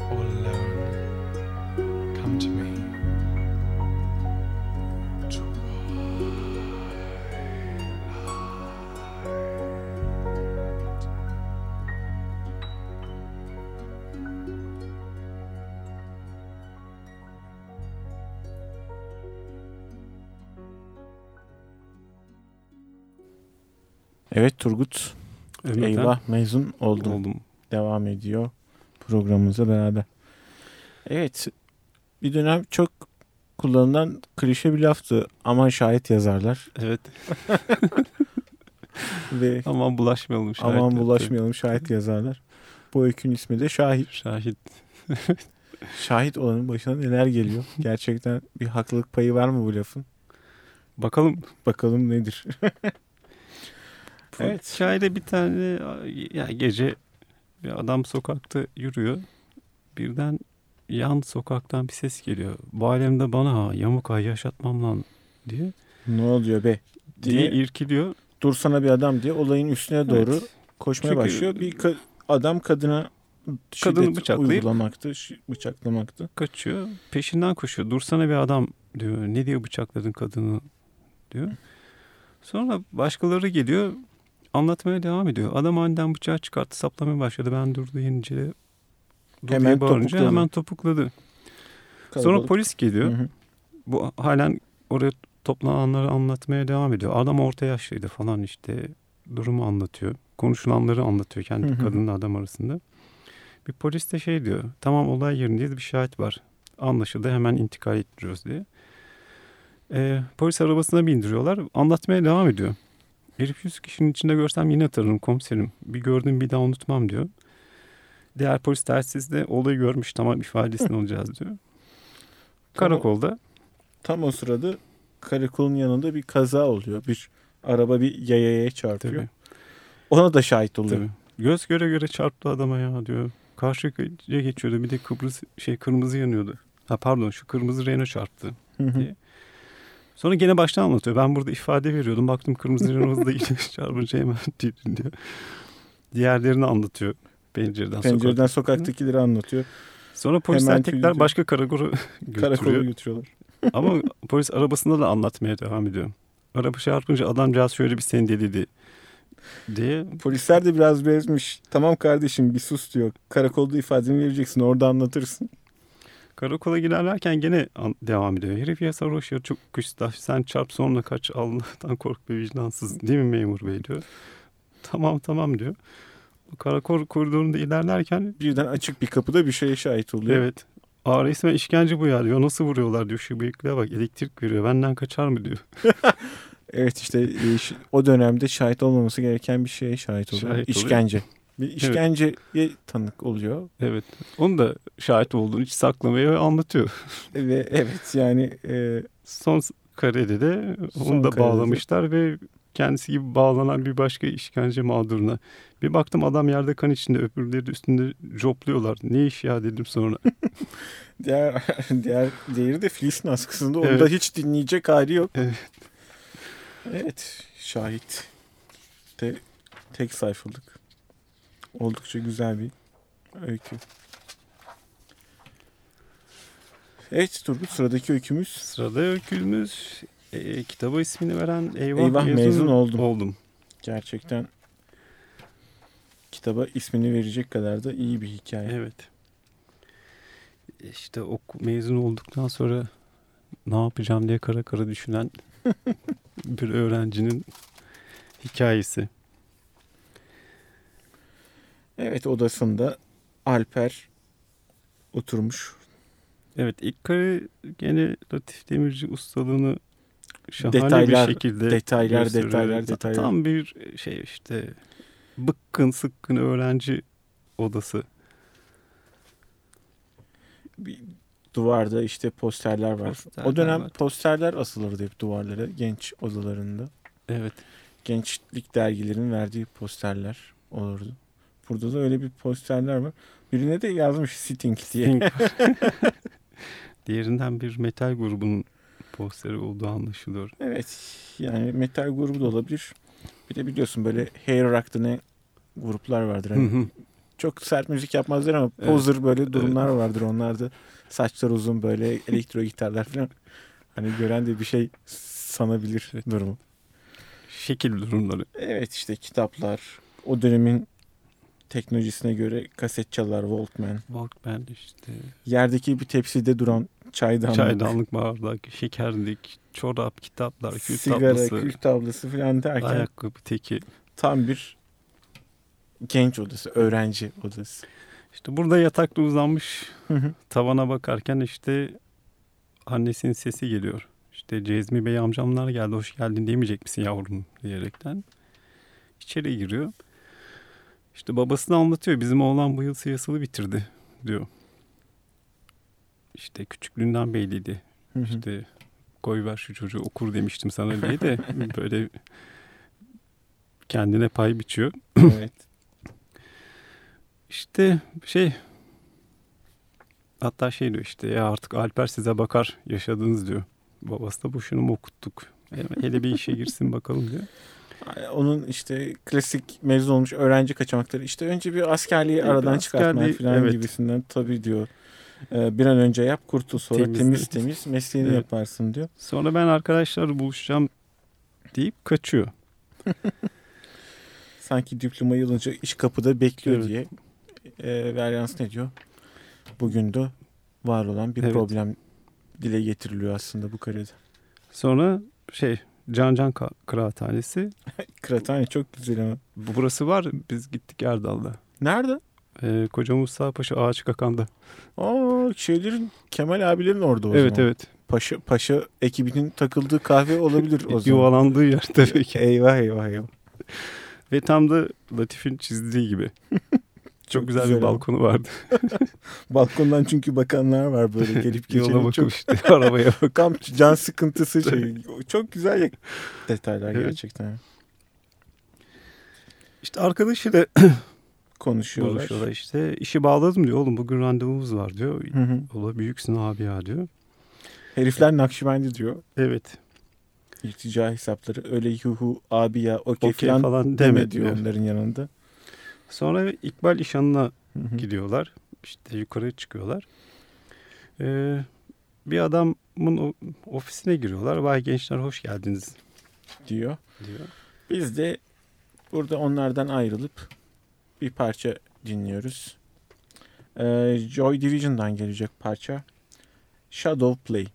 D: all alone, come to me.
B: Evet Turgut
A: Ömürden
B: eyvah mezun oldum.
A: oldum.
B: devam ediyor programımıza beraber. Evet bir dönem çok kullanılan klişe bir laftı. Aman şahit yazarlar.
A: Evet. <laughs>
B: Ve
A: Aman bulaşmayalım şahit.
B: aman bulaşmayalım şahit yazarlar. Bu öykünün ismi de Şahit.
A: Şahit. <laughs>
B: Şahit olanın başına neler geliyor? Gerçekten bir haklılık payı var mı bu lafın?
A: Bakalım.
B: Bakalım nedir? <laughs> Evet.
A: Hikayede bir tane ya gece bir adam sokakta yürüyor. Birden yan sokaktan bir ses geliyor. Bu alemde bana ha yamuk ay yaşatmam lan diye.
B: ne oluyor be?
A: Diye
B: Diye
A: irkiliyor.
B: dur sana bir adam diye olayın üstüne doğru
A: Evet.
B: koşmaya
A: Çünkü-
B: başlıyor. Bir ka- adam kadına
A: Kadını bıçaklayıp-
B: uygulamaktı, bıçaklamaktı.
A: Kaçıyor. Peşinden koşuyor. Dursana bir adam diyor. Ne diyor bıçakladın kadını diyor. Sonra başkaları geliyor. Anlatmaya devam ediyor. Adam aniden bıçağı çıkarttı saplamaya başladı. Ben dur deyince dur
B: Hemen
A: bağırınca
B: topukladı.
A: hemen topukladı. Sonra
B: Kalabalık.
A: polis geliyor.
B: Hı hı.
A: Bu halen oraya toplananları anlatmaya devam ediyor. Adam orta yaşlıydı falan işte durumu anlatıyor. Konuşulanları anlatıyor kendi
B: Hı hı.
A: kadınla adam arasında. Bir polis de şey diyor. Tamam olay yerindeyiz bir şahit var. Anlaşıldı hemen intikal ettiriyoruz diye. Ee, polis arabasına bindiriyorlar. Anlatmaya devam ediyor. Herif yüz kişinin içinde görsem yine tanırım komiserim. Bir gördüm bir daha unutmam diyor. Diğer polis telsiz de olayı görmüş tamam ifadesini alacağız diyor. Karakolda
B: Tam o sırada karakolun yanında bir kaza oluyor. Bir araba bir yayaya çarpıyor.
A: tabii.
B: Ona da şahit oluyor.
A: Tabii. Göz göre göre çarptı adama ya diyor. Karşıya geçiyordu bir de Kıbrıs şey kırmızı yanıyordu. Ha pardon şu kırmızı Renault çarptı. Diye. Sonra gene baştan anlatıyor. Ben burada ifade veriyordum. Baktım kırmızı Renault da <laughs> çarpınca hemen <laughs> diyor. Diğerlerini anlatıyor pencereden,
B: Pencereden
A: sokakta.
B: sokaktakileri anlatıyor.
A: Sonra polisler
B: Hemen
A: tekrar başka karakola <laughs>
B: Karakola
A: götürüyor.
B: götürüyorlar.
A: Ama polis arabasında da anlatmaya devam ediyor. Araba çarpınca adamcağız şöyle bir sendeledi diye.
B: Polisler de biraz bezmiş. Tamam kardeşim bir sus diyor. Karakolda ifadeni vereceksin orada anlatırsın.
A: Karakola giderlerken gene devam ediyor. Herif ya sarhoş ya çok küstah. Sen çarp sonra kaç Allah'tan kork be vicdansız. Değil mi memur bey diyor. Tamam tamam diyor. Karakol koridorunda ilerlerken
B: Birden açık bir kapıda bir şeye şahit oluyor.
A: evet. Aa resmen işkence bu ya diyor. Nasıl vuruyorlar diyor. Şu bıyıklığa bak elektrik veriyor. Benden kaçar mı diyor. <laughs>
B: Evet işte e, o dönemde şahit olmaması gereken bir şeye şahit oluyor.
A: Şahit oluyor.
B: İşkence. Bir işkenceye tanık oluyor.
A: Evet. Onu da şahit olduğunu hiç saklamaya anlatıyor.
B: Ve evet yani e,
A: Son karede de
B: Son
A: onu da
B: karede de-
A: bağlamışlar ve kendisi gibi bağlanan bir başka işkence mağduruna. Bir baktım adam yerde kan içinde öbürleri de üstünde jopluyorlar. Ne iş ya dedim sonra. <laughs>
B: diğer diğer diğeri de Filistin askısında. Onu
A: Evet.
B: da hiç dinleyecek hali yok.
A: Evet.
B: Evet. Şahit. Te, tek sayfalık. Oldukça güzel bir öykü. Evet Turgut sıradaki öykümüz
A: Sırada öykümüz e, kitaba ismini veren Eyvah,
B: Eyvah, mezun oldum.
A: oldum.
B: gerçekten kitaba ismini verecek kadar da iyi bir hikaye.
A: Evet. İşte ok mezun olduktan sonra ne yapacağım diye kara kara düşünen <laughs> bir öğrencinin hikayesi.
B: Evet odasında Alper oturmuş.
A: Evet ilk kare gene Latif Demirci ustalığını şahane
B: Detaylar,
A: bir şekilde
B: detaylar,
A: gösteriyor.
B: detaylar,
A: Ta-
B: detaylar.
A: Tam bir şey işte bıkkın sıkkın öğrenci odası.
B: Bir duvarda işte posterler var.
A: Posterler
B: o dönem
A: var.
B: posterler asılırdı hep duvarlara genç odalarında.
A: Evet.
B: Gençlik dergilerinin verdiği posterler olurdu. Burada da öyle bir posterler var. Birine de yazmış Sitting diye. <laughs>
A: Diğerinden bir metal grubunun posteri olduğu anlaşılıyor.
B: Evet yani metal grubu da olabilir. Bir de biliyorsun böyle hair rock'ta ne gruplar vardır. Hani
A: Hı hı.
B: çok sert müzik yapmazlar ama
A: Evet.
B: poser böyle durumlar vardır onlarda. Saçlar uzun böyle elektro gitarlar falan. Hani gören de bir şey sanabilir
A: Evet.
B: durumu.
A: Şekil durumları.
B: Evet işte kitaplar. O dönemin teknolojisine göre kaset çalar Walkman.
A: Walkman işte.
B: Yerdeki bir tepside duran çaydanlık.
A: Çaydanlık, bardak, şekerlik, çorap, kitaplar, kül
B: sigara,
A: tablası,
B: kül tablası falan derken
A: ayakkabı teki.
B: tam bir genç odası, öğrenci odası.
A: İşte burada yatakta uzanmış tavana bakarken işte annesinin sesi geliyor. İşte Cezmi Bey amcamlar geldi hoş geldin demeyecek misin yavrum diyerekten. İçeri giriyor. İşte babasını anlatıyor. Bizim oğlan bu yıl siyasılı bitirdi diyor. İşte küçüklüğünden belliydi.
B: Hı hı.
A: İşte koy ver şu çocuğu okur demiştim sana diye de <laughs> böyle kendine pay biçiyor.
B: evet. <clears throat>
A: İşte şey hatta şey diyor işte ya artık Alper size bakar yaşadınız diyor. Babası da boşuna mı okuttuk? Hele bir işe girsin bakalım diyor.
B: Onun işte klasik mezun olmuş öğrenci kaçamakları. İşte önce bir askerliği
A: Evet,
B: aradan
A: askerliği,
B: falan
A: evet.
B: gibisinden tabii diyor. Ee, bir an önce yap kurtul sonra
A: Temiz-
B: temiz temiz mesleğini
A: Evet.
B: yaparsın diyor.
A: Sonra ben arkadaşlarla buluşacağım deyip kaçıyor. <laughs>
B: Sanki diplomayı alınca iş kapıda bekliyor
A: Evet.
B: diye. Ee, Veryans ne diyor? Bugün de var olan bir
A: Evet.
B: problem dile getiriliyor aslında bu karede.
A: Sonra şey Can Can Kıraathanesi. <laughs>
B: Kıraathane çok güzel ama.
A: Bu- Burası var biz gittik Erdal'da.
B: Nerede?
A: Ee, Koca Mustafa Paşa Ağaç Kakan'da.
B: Aa şeylerin Kemal abilerin orada o
A: evet
B: zaman.
A: evet.
B: Paşa, Paşa ekibinin takıldığı kahve olabilir o <laughs> zaman.
A: Yuvalandığı yer tabii ki.
B: Eyvah eyvah eyvah.
A: Ve tam da Latif'in çizdiği gibi. <laughs> Çok, güzel,
B: güzel
A: bir balkonu vardı. <laughs>
B: Balkondan çünkü bakanlar var böyle <laughs> gelip
A: Yola
B: geçen.
A: bakıp
B: Çok
A: işte arabaya bak. <laughs>
B: tam can sıkıntısı şey. Çok güzel detaylar
A: Evet.
B: gerçekten.
A: İşte arkadaşıyla <coughs>
B: Konuşuyorlar.
A: buluşuyorlar işte. İşi bağladım diyor. Oğlum bugün randevumuz var diyor.
B: Hı hı.
A: Ola büyüksün abi ya diyor.
B: Herifler Nakşibendi diyor.
A: Evet.
B: İltica hesapları öyle yuhu abi ya okey
A: Okey
B: falan,
A: falan
B: deme diyor. onların yanında.
A: Sonra İkbal İşan'ına gidiyorlar. İşte yukarı çıkıyorlar. Ee, bir adamın ofisine giriyorlar. Vay gençler hoş geldiniz
B: diyor.
A: diyor.
B: Biz de burada onlardan ayrılıp bir parça dinliyoruz. Ee, Joy Division'dan gelecek parça. Shadow Play.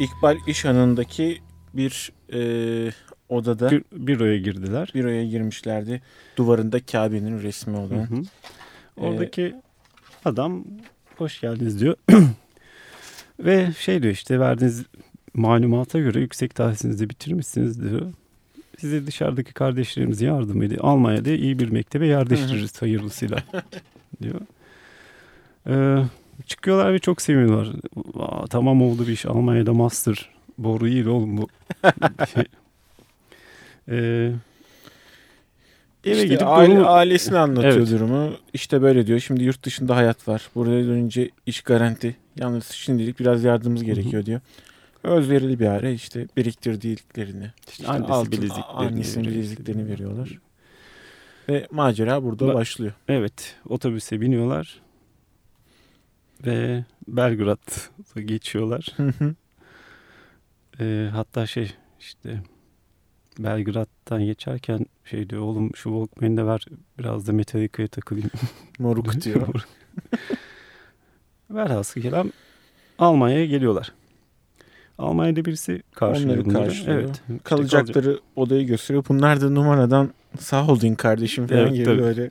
B: İkbal İşhan'ındaki bir e, odada
A: Bir, büroya girdiler.
B: büroya girmişlerdi. Duvarında Kabe'nin resmi
A: Hı
B: olan.
A: hı. Oradaki adam hoş geldiniz diyor. <clears throat> Ve şey diyor işte verdiğiniz malumata göre yüksek tahsilinizi bitirmişsiniz diyor. Sizi dışarıdaki kardeşlerimiz yardım edin. Almanya'da iyi bir mektebe yerleştiririz hayırlısıyla <laughs> diyor. Ee, çıkıyorlar ve çok seviniyorlar. Aa, tamam oldu bir iş Almanya'da master. Boru iyi oğlum bu. <laughs> ee, eve
B: İşte
A: gidip
B: aile-
A: durumu-
B: ailesini anlatıyor
A: Evet.
B: durumu. İşte böyle diyor. Şimdi yurt dışında hayat var. Buraya dönünce iş garanti. Yalnız şimdilik biraz yardımımız gerekiyor diyor. Özverili bir ara işte biriktirdiklerini. işte
A: annesi
B: altın-
A: bileziklerini
B: annesinin bileziklerini veriyorlar. Ve macera burada
A: Ba-
B: başlıyor.
A: Evet, otobüse biniyorlar ve Belgrad'a geçiyorlar. Ee, hatta şey işte Belgrad'dan geçerken şey diyor oğlum şu Walkman'i de ver biraz da Metallica'ya takılayım. <laughs>
B: Moruk diyor. <laughs>
A: Velhasıl kelam Almanya'ya geliyorlar. Almanya'da birisi karşılıyor
B: Onları
A: bunları.
B: karşılıyor.
A: Evet. işte
B: Kalacakları odayı gösteriyor. Bunlar da numaradan sağ oldun kardeşim falan
A: Evet,
B: gibi
A: tabii.
B: böyle.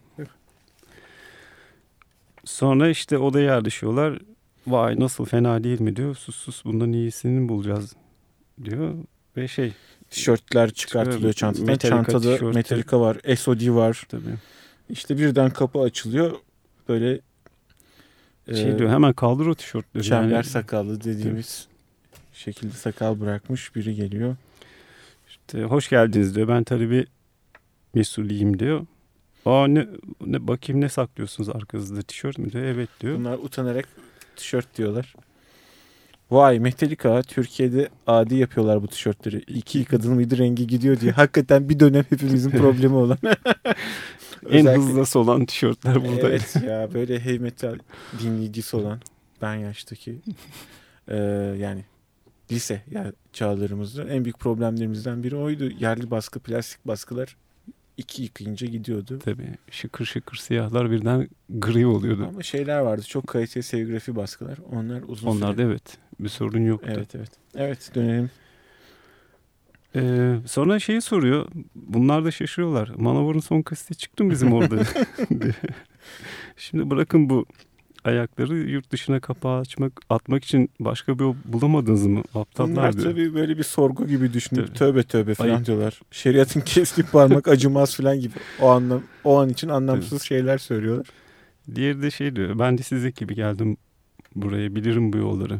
A: Sonra işte odaya yerleşiyorlar. Vay nasıl fena değil mi diyor. Sus sus bundan iyisini bulacağız diyor. Ve şey
B: Tişörtler çıkartılıyor çantadan.
A: Metallica
B: Çantada
A: tişörtü.
B: Metallica var. SOD var.
A: tabii
B: İşte birden kapı açılıyor. Böyle
A: şey
B: e,
A: diyor hemen kaldır o tişörtleri.
B: çember
A: Yani
B: sakallı dediğimiz şekilde sakal bırakmış biri geliyor.
A: işte, hoş geldiniz diyor. Ben tabii bir mesuliyim diyor. Aa ne, ne bakayım ne saklıyorsunuz arkanızda tişört mü diyor. Evet diyor.
B: Bunlar utanarak tişört diyorlar. Vay Metallica Türkiye'de adi yapıyorlar bu tişörtleri. İki yıkadın mıydı rengi gidiyor diye. Hakikaten bir dönem hepimizin <laughs> problemi olan.
A: en
B: Özellikle-
A: hızlı olan tişörtler burada.
B: Evet ya böyle heavy metal dinleyicisi olan ben yaştaki eee, yani lise ya çağlarımızda en büyük problemlerimizden biri oydu. Yerli baskı plastik baskılar iki yıkayınca gidiyordu.
A: Tabii şıkır şıkır siyahlar birden gri oluyordu.
B: Ama şeyler vardı çok kaliteli serigrafi baskılar. Onlar uzun
A: Onlarda
B: süre.
A: evet bir sorun yoktu.
B: Evet evet. Evet dönelim.
A: Ee, sonra şeyi soruyor. Bunlar da şaşırıyorlar. Manowar'ın son kaseti çıktı mı bizim orada? <laughs> <laughs> Şimdi bırakın bu ayakları yurt dışına kapağı açmak atmak için başka bir yol bulamadınız mı?
B: Bunlar
A: Aptallar diyor.
B: tabii böyle bir sorgu gibi düşünüp
A: Tabii.
B: tövbe tövbe falan
A: Ayıp.
B: diyorlar. Şeriatın <laughs> keskin parmak acımaz falan gibi. O anlam o an için anlamsız şeyler söylüyorlar.
A: Diğeri de şey diyor. Ben de size gibi geldim buraya. Bilirim bu yolları.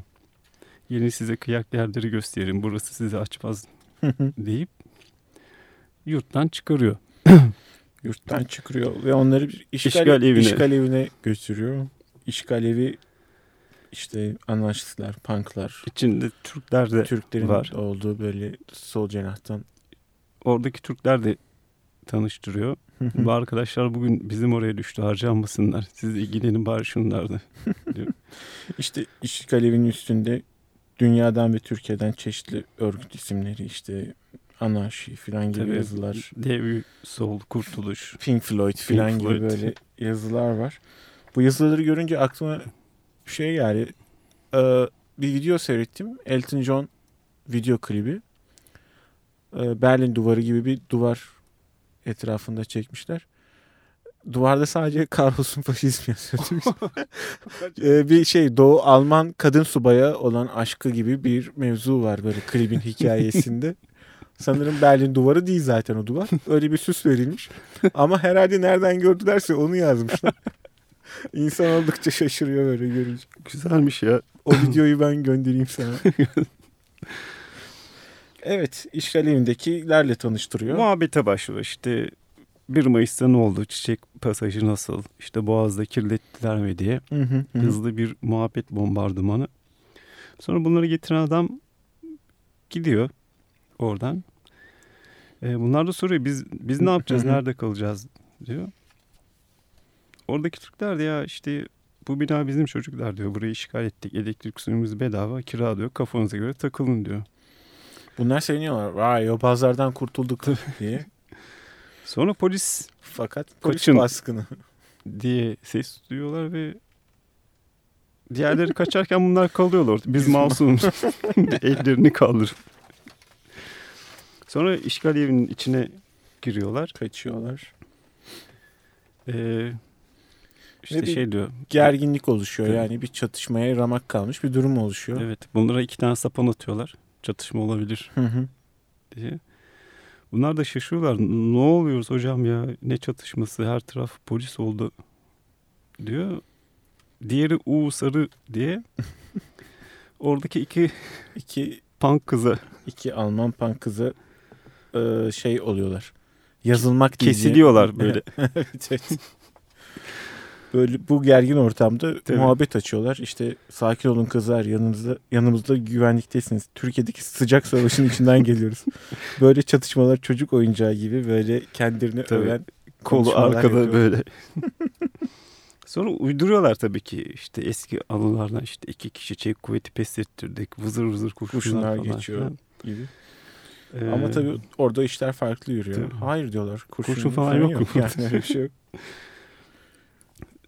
A: Yeni size kıyak yerleri gösteririm. Burası sizi açmaz deyip yurttan çıkarıyor.
B: Yurttan çıkarıyor ve onları bir işgal,
A: İşgal evine.
B: işgal evine götürüyor. İşgal evi işte anarşistler, punklar,
A: İçinde Türkler de
B: Türklerin
A: var.
B: olduğu böyle sol cenahtan.
A: oradaki Türkler de tanıştırıyor. Bu arkadaşlar bugün bizim oraya düştü harcanmasınlar. Siz ilgilenin bari şunlarla. <laughs>
B: işte işgal evinin üstünde dünyadan ve Türkiye'den çeşitli örgüt isimleri işte anarşi falan gibi
A: Tabii.
B: yazılar.
A: Dev, sol, kurtuluş.
B: Pink Floyd
A: Pink
B: gibi
A: Floyd.
B: böyle yazılar var. Bu yazıları görünce aklıma şey yani e, bir video seyrettim. Elton John video klibi. E, Berlin duvarı gibi bir duvar etrafında çekmişler. Duvarda sadece <laughs> kahrolsun faşizm yazıyor. <laughs> <laughs> E, bir şey Doğu Alman kadın subaya olan aşkı gibi bir mevzu var böyle klibin hikayesinde. Sanırım Berlin duvarı değil zaten o duvar. Öyle bir süs verilmiş. Ama herhalde nereden gördülerse onu yazmışlar. <laughs> İnsan oldukça şaşırıyor böyle görünce.
A: Güzelmiş ya.
B: O videoyu ben göndereyim sana. <laughs> evet, işgal evindekilerle tanıştırıyor.
A: Muhabbete başlıyor işte 1 Mayıs'ta ne oldu? Çiçek pasajı nasıl? İşte Boğaz'da kirlettiler mi diye.
B: Hı hı hı.
A: Hızlı bir muhabbet bombardımanı. Sonra bunları getiren adam gidiyor oradan. E, bunlar da soruyor biz biz ne yapacağız? Nerede kalacağız? diyor. Oradaki Türkler de ya işte bu bina bizim çocuklar diyor. Burayı işgal ettik. Elektrik suyumuz bedava. Kira diyor. Kafanıza göre takılın diyor.
B: Bunlar seviniyorlar. Vay o pazardan kurtulduk diye.
A: Sonra polis
B: Fakat polis
A: Kaçın.
B: baskını.
A: diye ses duyuyorlar ve diğerleri kaçarken bunlar kalıyorlar. Biz masumuz. <laughs> Ellerini kaldırıp. Sonra işgal evinin içine giriyorlar.
B: Kaçıyorlar.
A: Ee, işte
B: Ve
A: şey diyor.
B: Gerginlik oluşuyor
A: Tabii.
B: yani bir çatışmaya ramak kalmış bir durum oluşuyor.
A: Evet bunlara iki tane sapan atıyorlar. Çatışma olabilir
B: Hı hı.
A: diye. Bunlar da şaşırıyorlar. Ne oluyoruz hocam ya? Ne çatışması? Her taraf polis oldu diyor. Diğeri U sarı diye. <laughs> Oradaki iki
B: İki,
A: punk kıza
B: iki Alman punk kızı şey oluyorlar. Yazılmak
A: kesiliyorlar böyle. <laughs>
B: evet, evet. Böyle bu gergin ortamda
A: Tabii.
B: muhabbet açıyorlar. İşte sakin olun kızlar yanınızda yanımızda güvenliktesiniz. Türkiye'deki sıcak savaşın içinden geliyoruz. <laughs> Böyle çatışmalar çocuk oyuncağı gibi böyle kendilerini
A: Tabii.
B: öven
A: Kolu arkada böyle. <laughs> Sonra uyduruyorlar tabii ki işte eski anılardan işte iki kişi çevik kuvveti pes ettirdik. Vızır vızır kurşunlar,
B: Kurşunlar
A: falan
B: geçiyor.
A: filan.
B: gibi.
A: Ee,
B: Ama tabii orada işler farklı yürüyor.
A: Tabii.
B: Hayır diyorlar. Kurşun,
A: Kurşun falan yok.
B: Yani öyle bir şey yok. <laughs>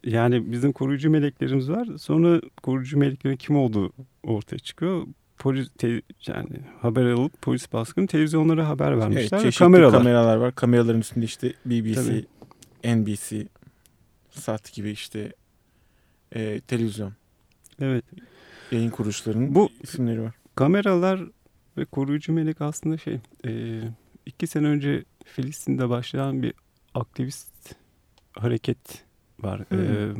A: Yani bizim koruyucu meleklerimiz var. Sonra koruyucu meleklerin kim olduğu ortaya çıkıyor. Polis te- yani haber alıp polis baskını televizyonlara haber
B: Evet,
A: vermişler. ve
B: çeşitli
A: kameralar.
B: kameralar var. Kameraların üstünde işte BBC,
A: Tabii.
B: NBC, SAT gibi işte e, televizyon
A: Evet.
B: yayın kuruluşlarının
A: Bu-
B: isimleri var.
A: Kameralar ve koruyucu melek aslında şey e, iki sene önce Filistin'de başlayan bir aktivist hareket var. E,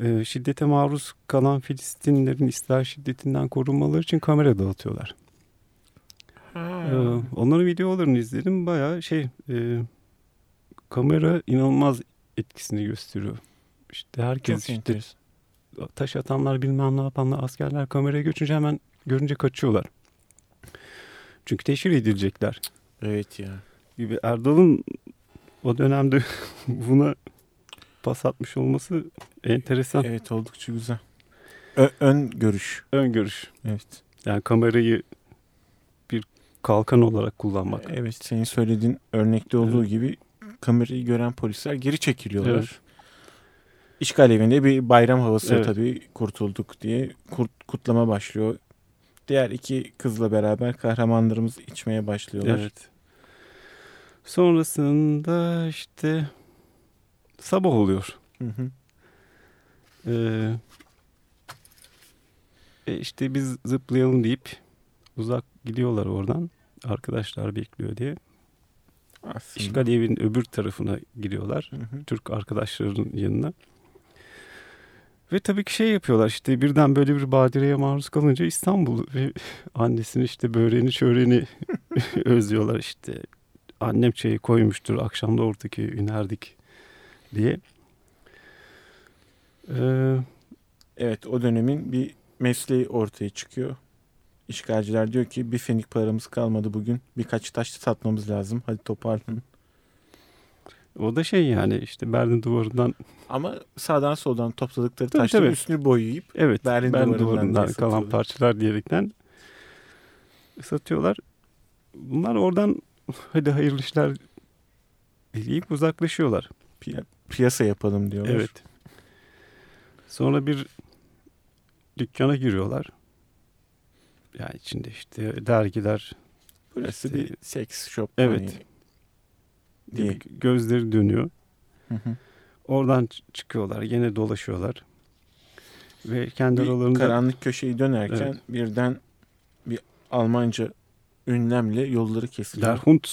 A: e, şiddete maruz kalan Filistinlilerin İsrail şiddetinden korunmaları için kamera dağıtıyorlar. Ee, onların videolarını izledim. Bayağı şey e, kamera inanılmaz etkisini gösteriyor. İşte herkes
B: Çok
A: işte
B: enteresan.
A: taş atanlar bilmem ne yapanlar askerler kameraya göçünce hemen görünce kaçıyorlar. Çünkü teşhir edilecekler
B: Evet ya.
A: gibi Erdal'ın o dönemde <laughs> buna pas atmış olması enteresan
B: Evet oldukça güzel. Ö- ön görüş.
A: öngörüş.
B: Evet.
A: Yani kamerayı bir kalkan olarak kullanmak.
B: Evet senin söylediğin örnekte olduğu gibi kamerayı gören polisler geri çekiliyorlar.
A: Evet.
B: İşgal evinde bir bayram havası
A: Evet.
B: tabii kurtulduk diye kurt- kutlama başlıyor. Diğer iki kızla beraber kahramanlarımız içmeye başlıyorlar.
A: Evet. Sonrasında işte sabah oluyor.
B: Hı hı.
A: Ee, e işte biz zıplayalım deyip uzak gidiyorlar oradan. Arkadaşlar bekliyor diye.
B: Aslında.
A: İşgal evin öbür tarafına giriyorlar.
B: Hı hı.
A: Türk arkadaşlarının yanına. Ve tabii ki şey yapıyorlar işte birden böyle bir badireye maruz kalınca İstanbul ve <laughs> annesinin işte böreğini çöreğini <laughs> <laughs> özlüyorlar işte. Annem çayı koymuştur akşamda oradaki inerdik diye. Ee,
B: Evet o dönemin bir mesleği ortaya çıkıyor. İşgalciler diyor ki bir fenik paramız kalmadı bugün. Birkaç taş satmamız lazım. Hadi toparlanın.
A: o da şey yani işte Berlin duvarından
B: Ama sağdan soldan topladıkları
A: Tabii,
B: taşların
A: tabii.
B: üstünü boyayıp
A: evet
B: Berlin
A: Berlin,
B: duvarından
A: duvarından, kalan parçalar diyerekten satıyorlar. Bunlar oradan hadi hayırlı işler deyip uzaklaşıyorlar.
B: Piya- piyasa yapalım diyorlar.
A: Evet. Sonra bir dükkana giriyorlar. Yani içinde işte dergiler,
B: Burası
A: İşte-
B: bir seks shop.
A: Evet.
B: hani diye.
A: gözleri dönüyor.
B: Hı hı.
A: Oradan çıkıyorlar, gene dolaşıyorlar. Ve kendi
B: Bir
A: aralarında
B: karanlık köşeyi dönerken
A: Evet.
B: birden bir Almanca ünlemle yolları kesiliyor.
A: Der Hund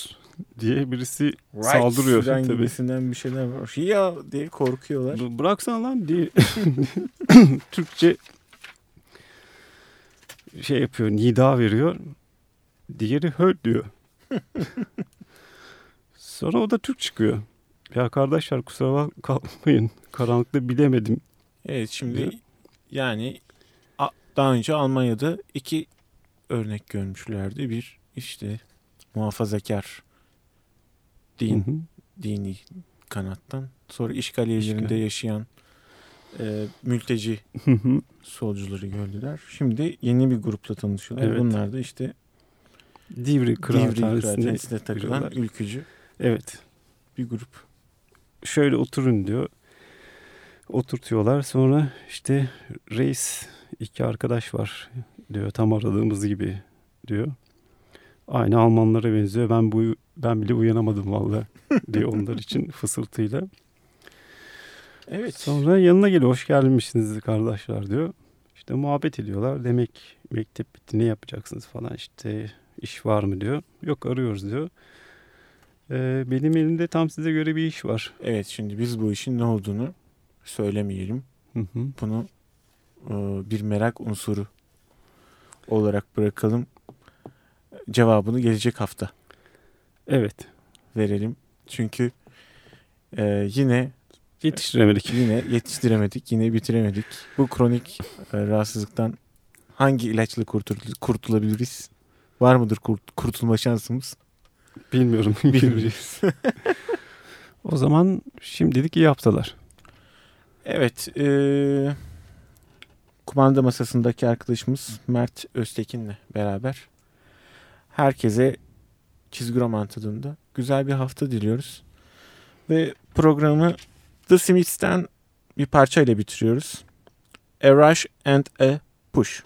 A: diye birisi
B: Right
A: saldırıyor tabii.
B: gibisinden bir şeyler var. Ya diye korkuyorlar.
A: B- Bıraksana lan diye <laughs> Türkçe şey yapıyor, nida veriyor. Diğeri höl diyor. <laughs> Sonra o da Türk çıkıyor. Ya kardeşler kusura bak- kalmayın. Karanlıkta bilemedim.
B: Evet şimdi
A: Diyor.
B: yani daha önce Almanya'da iki örnek görmüşlerdi. Bir işte muhafazakar din,
A: Hı hı.
B: dini kanattan. Sonra işgal yerlerinde
A: İşgal.
B: yaşayan e, mülteci
A: Hı hı.
B: solcuları gördüler. Şimdi yeni bir grupla tanışıyorlar.
A: Evet.
B: Bunlar da işte
A: Divri kıraathanesine
B: takılan
A: giriyorlar.
B: ülkücü
A: Evet.
B: bir grup.
A: Şöyle oturun diyor. Oturtuyorlar. Sonra işte reis iki arkadaş var diyor. Tam aradığımız gibi diyor. Aynı Almanlara benziyor. Ben bu ben bile uyanamadım valla <laughs> diyor onlar için fısıltıyla.
E: Evet.
A: Sonra yanına geliyor. Hoş gelmişsiniz kardeşler diyor. İşte muhabbet ediyorlar. Demek mektep bitti ne yapacaksınız falan işte iş var mı diyor. Yok arıyoruz diyor. Ee, benim elimde tam size göre bir iş var.
E: Evet şimdi biz bu işin ne olduğunu söylemeyelim.
A: Hı hı.
E: Bunu e, bir merak unsuru olarak bırakalım. Cevabını gelecek hafta
A: Evet.
E: verelim. Çünkü e, yine
A: Yetiştiremedik. <laughs>
E: yine yetiştiremedik, yine bitiremedik. Bu kronik e, rahatsızlıktan hangi ilaçla kurtul- kurtulabiliriz? Var mıdır kurt- kurtulma şansımız?
A: Bilmiyorum. <laughs> Göreceğiz. <laughs> o zaman şimdilik iyi haftalar.
E: Evet. E, kumanda masasındaki arkadaşımız Mert Öztekin'le beraber herkese çizgi roman tadında güzel bir hafta diliyoruz. Ve programı The Smiths'ten bir parça ile bitiriyoruz. A Rush and a Push.